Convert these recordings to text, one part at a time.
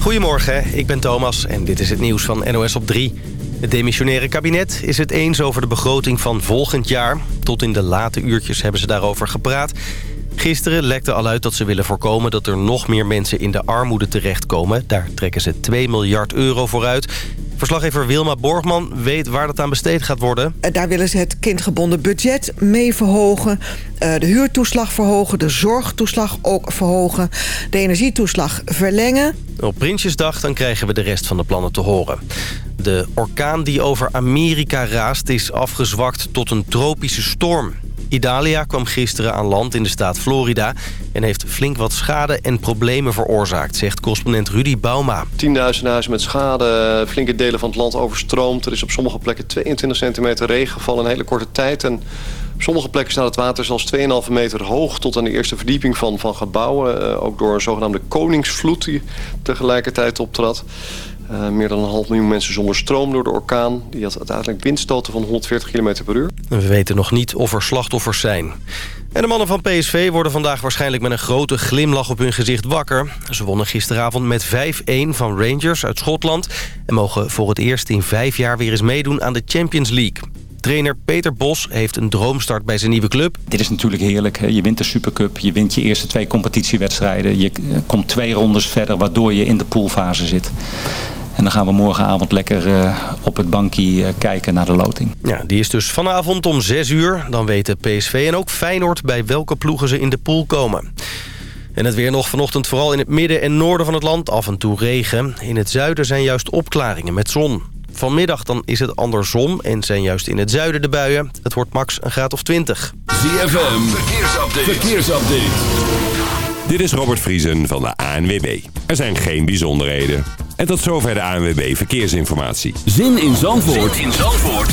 Goedemorgen, ik ben Thomas en dit is het nieuws van NOS op 3. Het demissionaire kabinet is het eens over de begroting van volgend jaar. Tot in de late uurtjes hebben ze daarover gepraat. Gisteren lekte al uit dat ze willen voorkomen dat er nog meer mensen in de armoede terechtkomen. Daar trekken ze 2 miljard euro voor uit. Verslaggever Wilma Borgman weet waar dat aan besteed gaat worden. Eh, daar willen ze het kindgebonden budget mee verhogen. Eh, de huurtoeslag verhogen, de zorgtoeslag ook verhogen. De energietoeslag verlengen. Op Prinsjesdag dan krijgen we de rest van de plannen te horen. De orkaan die over Amerika raast is afgezwakt tot een tropische storm. Idalia kwam gisteren aan land in de staat Florida... en heeft flink wat schade en problemen veroorzaakt, zegt correspondent Rudy Bauma. Tienduizenden huizen met schade, flinke delen van het land overstroomd. Er is op sommige plekken 22 centimeter regen gevallen in een hele korte tijd... En op sommige plekken staat het water zelfs 2,5 meter hoog... tot aan de eerste verdieping van, van gebouwen. Uh, ook door een zogenaamde koningsvloed die tegelijkertijd optrad. Uh, meer dan een half miljoen mensen zonder stroom door de orkaan. Die had uiteindelijk windstoten van 140 km per uur. We weten nog niet of er slachtoffers zijn. En de mannen van PSV worden vandaag waarschijnlijk met een grote glimlach op hun gezicht wakker. Ze wonnen gisteravond met 5-1 van Rangers uit Schotland... en mogen voor het eerst in vijf jaar weer eens meedoen aan de Champions League. Trainer Peter Bos heeft een droomstart bij zijn nieuwe club. Dit is natuurlijk heerlijk. Je wint de Supercup, je wint je eerste twee competitiewedstrijden. Je komt twee rondes verder waardoor je in de poolfase zit. En dan gaan we morgenavond lekker uh, op het bankje uh, kijken naar de loting. Ja, die is dus vanavond om 6 uur. Dan weten PSV en ook Feyenoord bij welke ploegen ze in de pool komen. En het weer nog vanochtend vooral in het midden en noorden van het land af en toe regen. In het zuiden zijn juist opklaringen met zon. Vanmiddag dan is het andersom en zijn juist in het zuiden de buien. Het wordt max een graad of 20. ZFM, verkeersupdate. verkeersupdate. Dit is Robert Vriesen van de ANWB. Er zijn geen bijzonderheden. En tot zover de ANWB Verkeersinformatie. Zin in Zandvoort, zin in Zandvoort.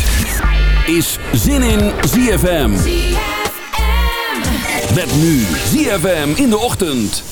is Zin in ZFM. ZFM. Met nu ZFM in de ochtend.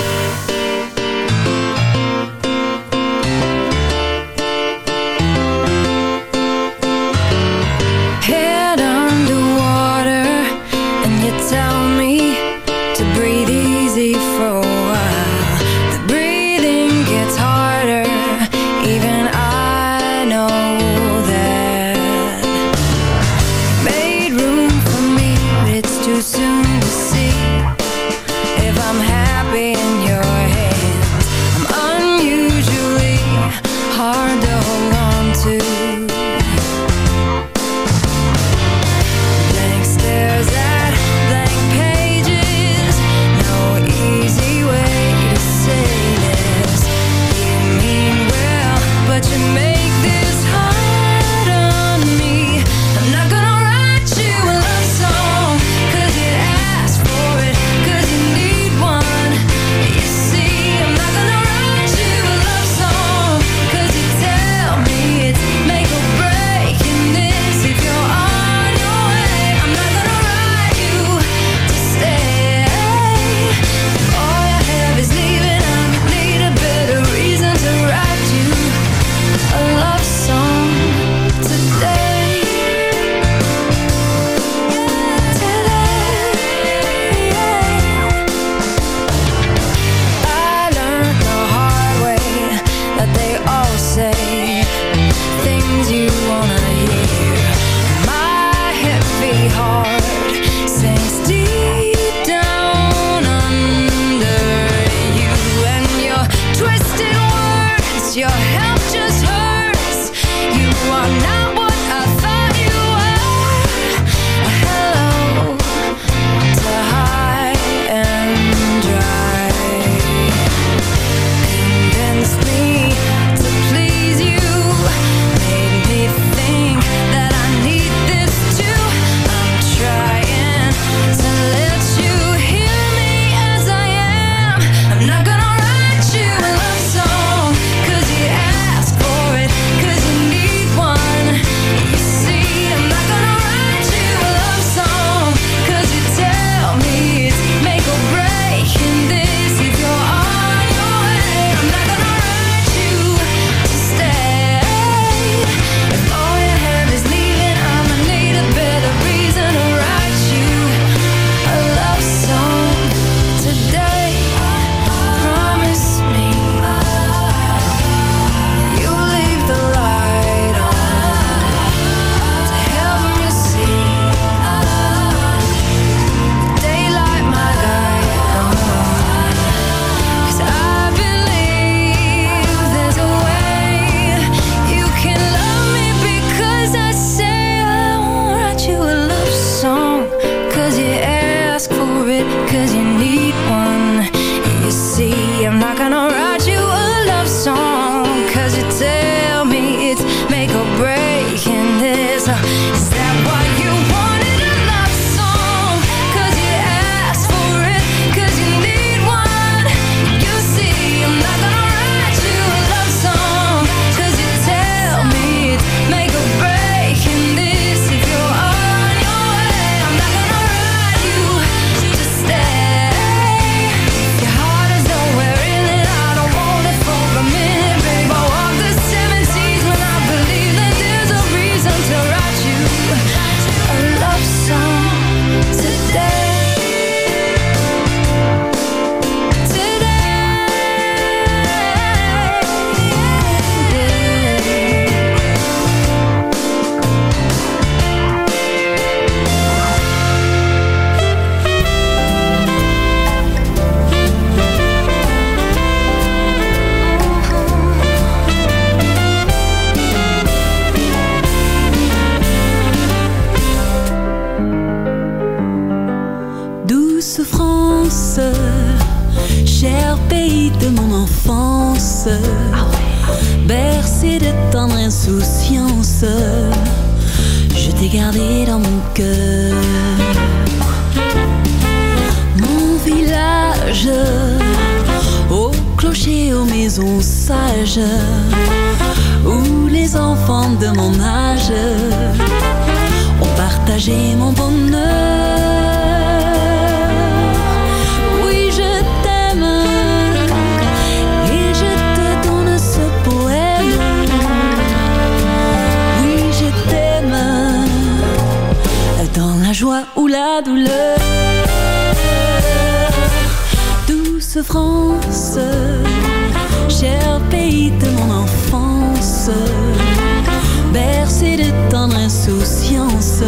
insouciance.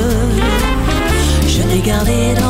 Je l'ai gardé dans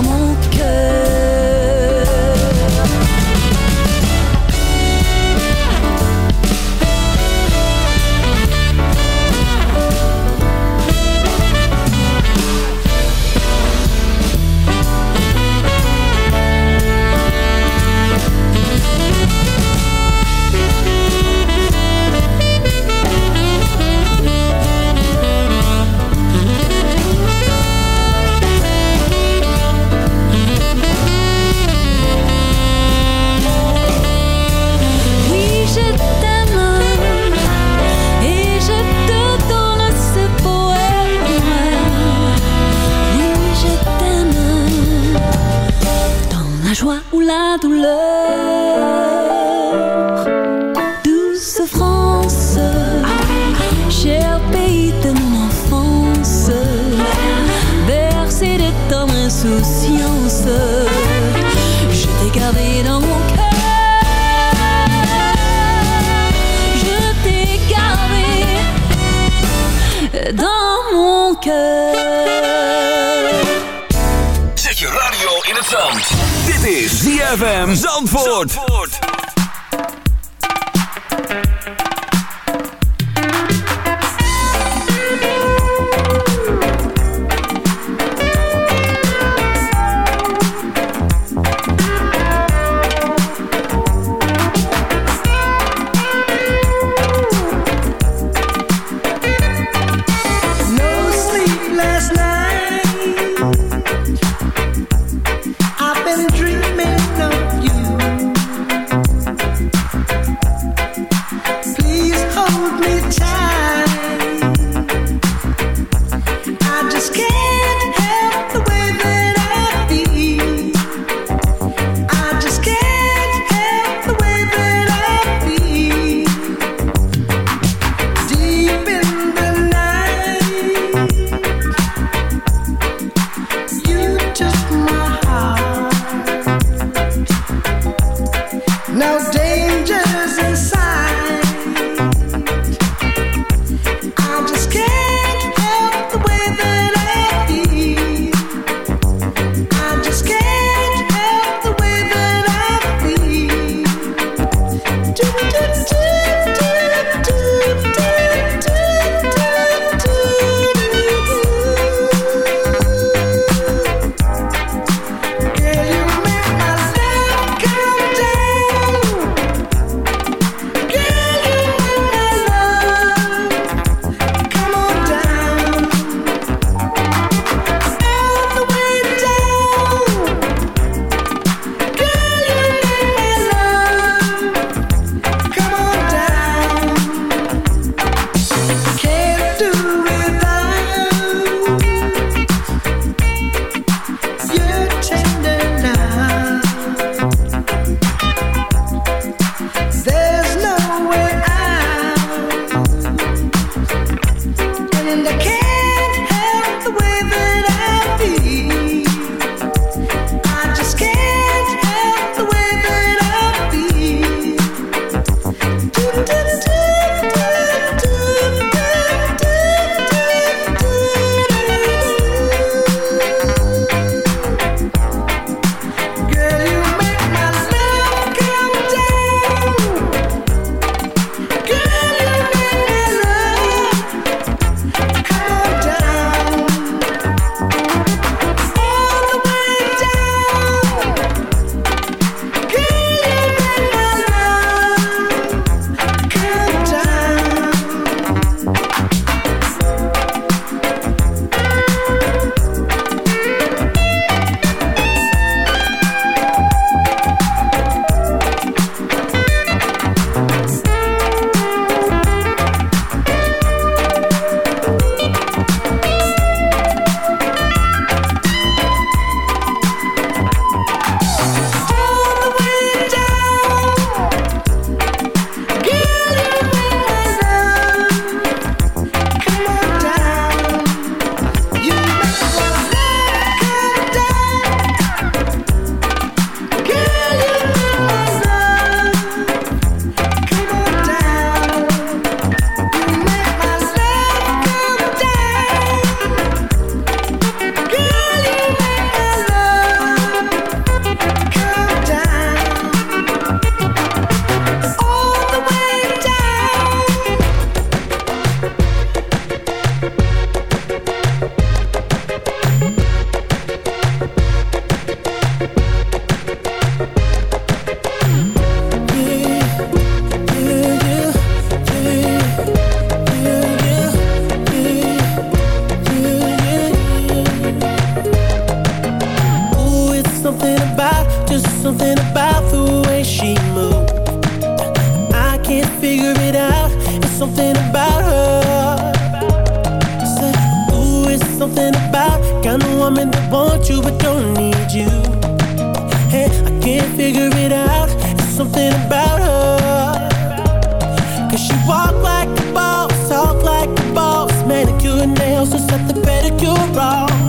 Just something about the way she moved. I can't figure it out. It's something about her. Said, ooh, it's something about Kind of woman that wants you but don't need you. Hey, I can't figure it out. It's something about her. 'Cause she walk like a boss Talk like a boss Manicure nails, just set the pedicure wrong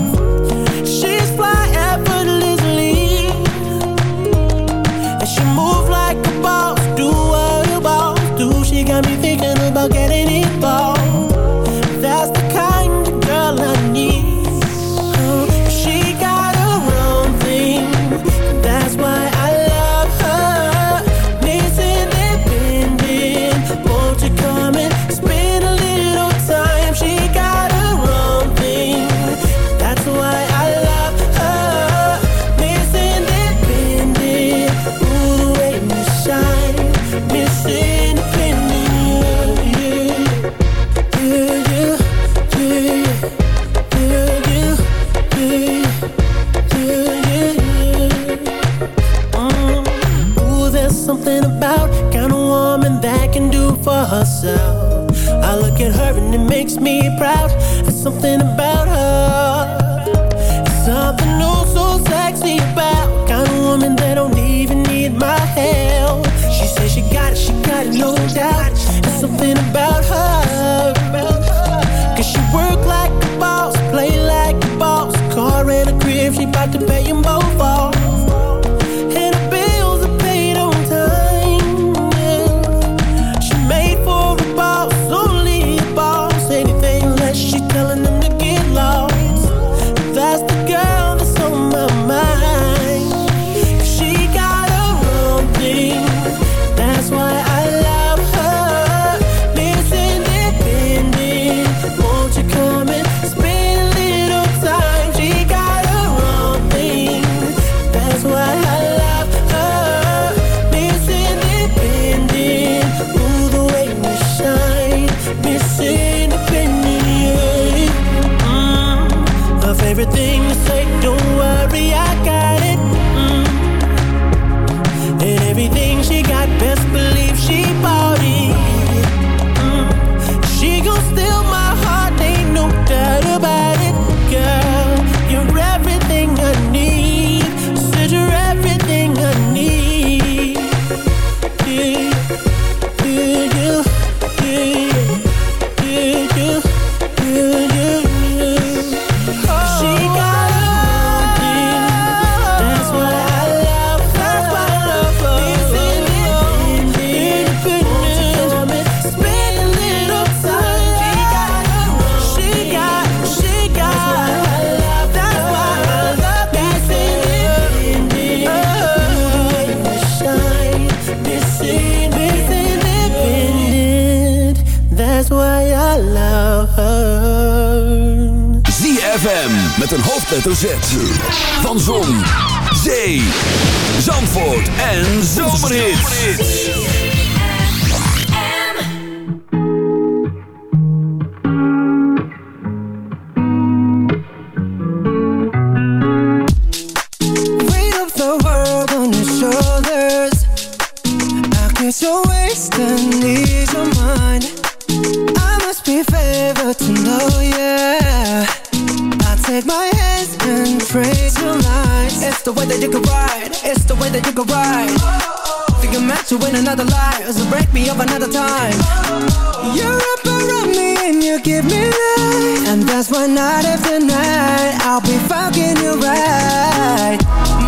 herself. I look at her and it makes me proud. There's something about her. It's something new, so sexy about kind of woman that don't even need my help. She says she got it, she got it, no doubt. There's something about her. Cause she work like a boss, play like a boss. Car and a crib, she bout to pay them both off. To win another life, so break me up another time. You're up around me and you give me life, and that's why night after night I'll be fucking you right.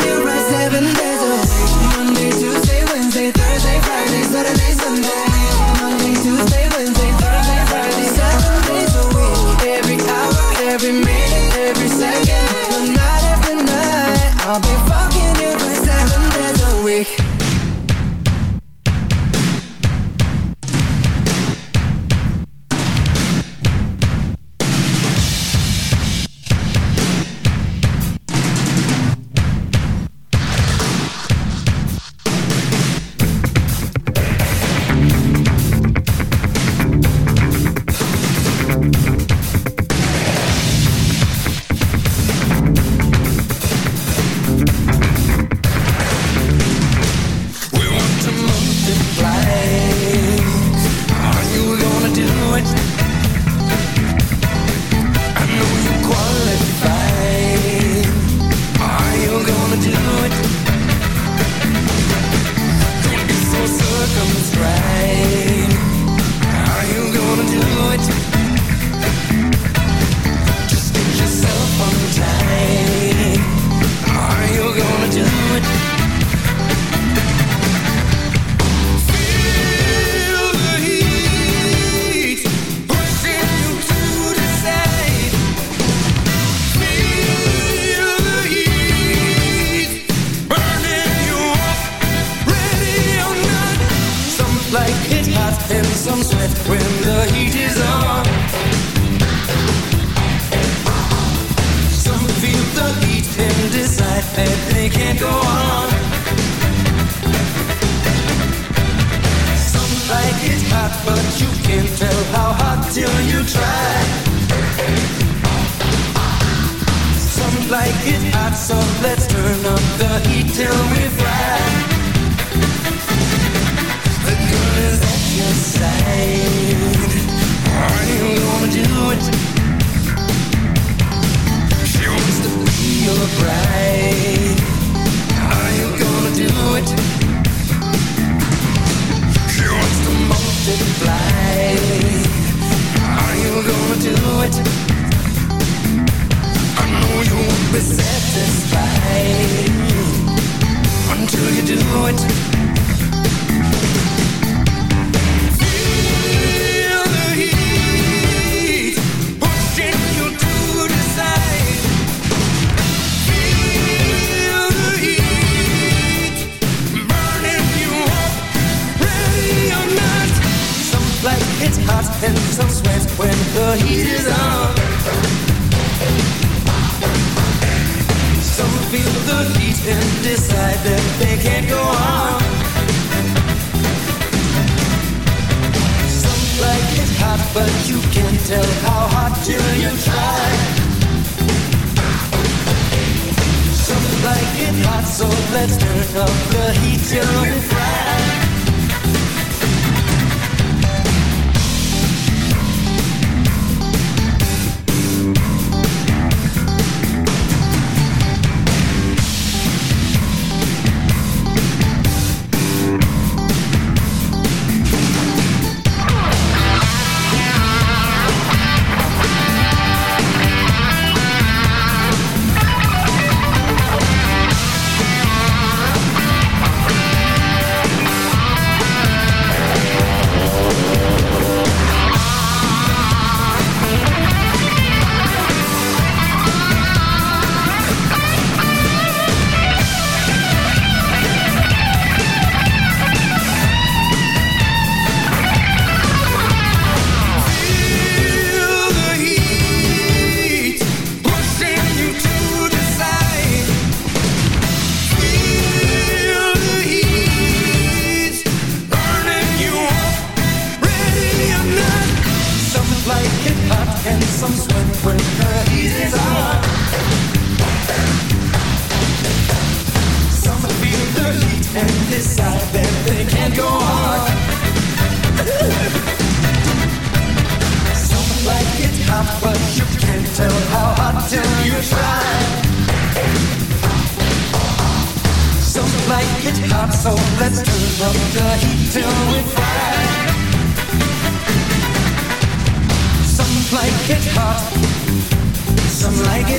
Let's turn up the heat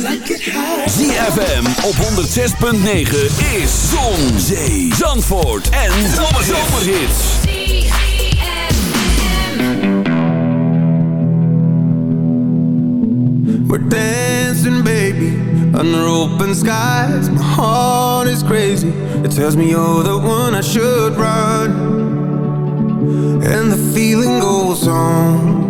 ZFM op 106.9 is Zon, Zee, Zandvoort en Zomerhits. We're dancing, baby, under open skies. My heart is crazy. It tells me you're the one I should run. And the feeling goes on.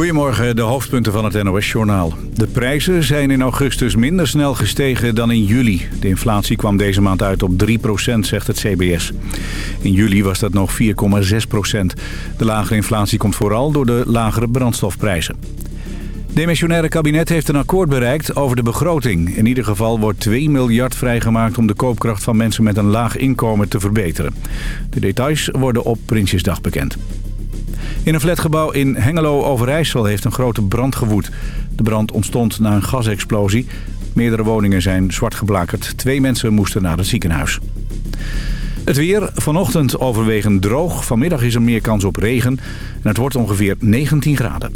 Goedemorgen, de hoofdpunten van het NOS-journaal. De prijzen zijn in augustus minder snel gestegen dan in juli. De inflatie kwam deze maand uit op 3% zegt het CBS. In juli was dat nog 4,6% De lagere inflatie komt vooral door de lagere brandstofprijzen. Demissionaire kabinet heeft een akkoord bereikt over de begroting. In ieder geval wordt 2 miljard vrijgemaakt om de koopkracht van mensen met een laag inkomen te verbeteren. De details worden op Prinsjesdag bekend. In een flatgebouw in Hengelo-Overijssel heeft een grote brand gewoed. De brand ontstond na een gasexplosie. Meerdere woningen zijn zwart geblakerd. Twee mensen moesten naar het ziekenhuis. Het weer, vanochtend overwegend droog. Vanmiddag is er meer kans op regen. En het wordt ongeveer 19 graden.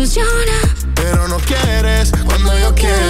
funciona. Pero no quieres cuando yo quiero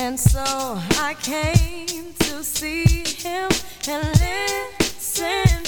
And so I came to see him and listen